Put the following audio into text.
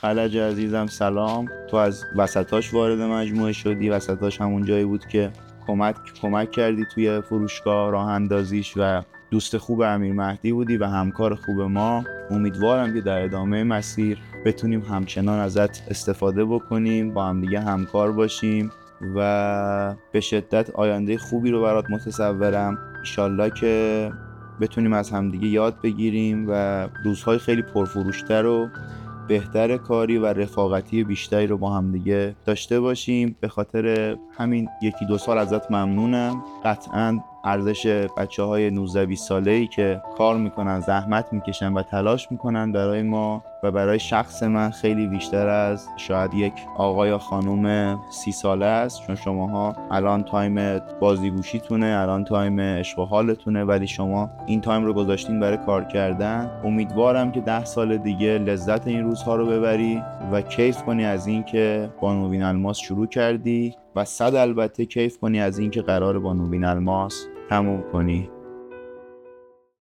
خلج عزیزم سلام. تو از وسطاش وارد مجموعه شدی. وسطاش همون جایی بود که کمک کمک کردی توی فروشگاه راه اندازیش و دوست خوب امیر مهدی بودی و همکار خوب ما. امیدوارم که در ادامه مسیر بتونیم همچنان ازت استفاده بکنیم با هم دیگه همکار باشیم و به شدت آینده خوبی رو برات متصورم. ایشالله که بتونیم از همدیگه یاد بگیریم و روزهای خیلی پرفروشتر و بهتر کاری و رفاقتی بیشتری رو با همدیگه داشته باشیم. به خاطر همین یکی دو سال ازت ممنونم. قطعا ارزش بچه های 19 20 ساله ای که کار می‌کنن زحمت می‌کشن و تلاش می‌کنن برای ما و برای شخص من خیلی بیشتر از شاید یک آقا یا خانوم سی ساله است. چون شماها الان time بازیگوشیتونه الان time عشق حالتونه ولی شما این time رو گذاشتین برای کار کردن. امیدوارم که ده سال دیگه لذت این روزها رو ببری و کیف کنی از اینکه با نوین الماس شروع کردی. و صد البته کیف کنی از اینکه قرار با نوین الماس تموم کنی.